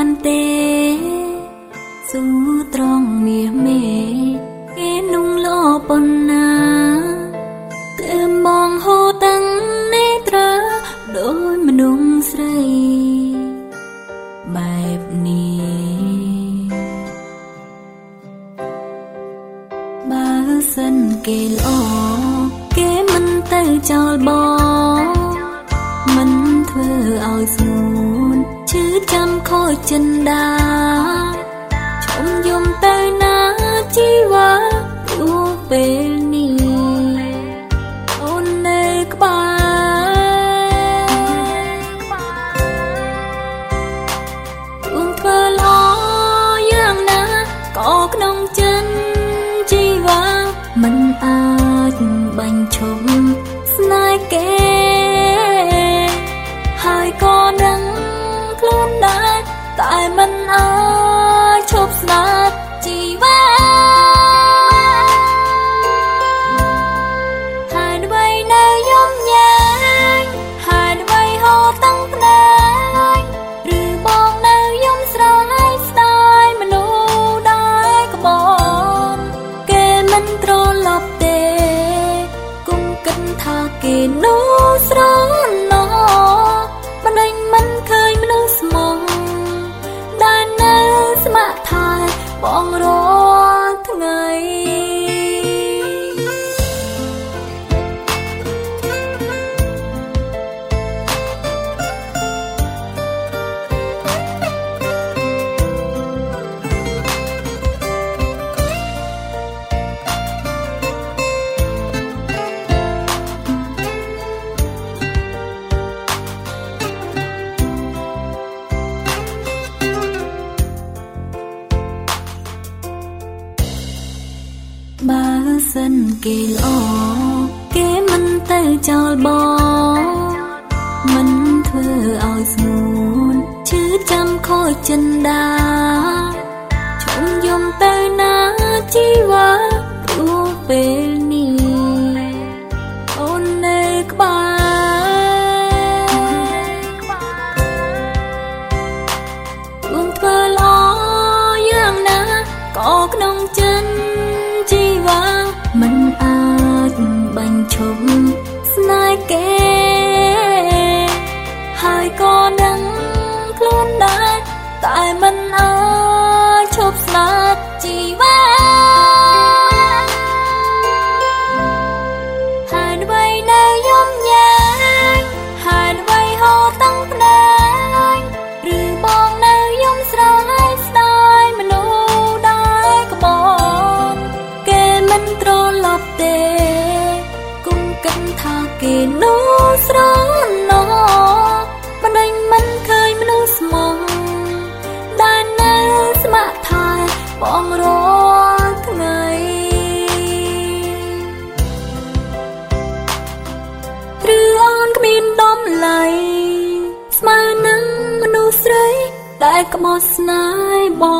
តែហូអើយអូនជូនបានទេស៊ូត្រង់មាសមេគេនុងលោប៉ុណ្ណាគឺបងហូតាំងនេត្រាដោយមនុស្សស្រីបែបនេះបើសិនគេល្អគេមិនទៅចោលបង ចាំខូចចិនដាឈុំយំទៅណាជីវ៉ាព្រោះពេលនេះអូននៅក្បែរអូនធ្វើល្អយ៉ាងណាក៏ក្នុងចិនជីវ៉ាមិនអាចបាញ់ឈប់ស្នេហ៍គេហើយក៏នឹង នោះស្រណោបណ្ដេញមិនឃើញមនុស្សស្មងដែលនៅស្ម័គ្រថាបងរាល់ថ្ងៃ គេល្អគេមិនទៅចោលបងមិនធ្វើឲ្យស្ងួនឈឺចាំខូចចិនដាឈុំយំទៅណាជីវ៉ាព្រោះពេលនេះអូននៅក្បែររួមធ្វើល្អយ៉ាងណាក៏ក្នុងចិនជី ស្ងរាល់ថ្ងៃឬអូនគ្មានដំឡៃស្មើនឹងមនុស្សស្រីដែលក្បត់ស្នេហ៍បង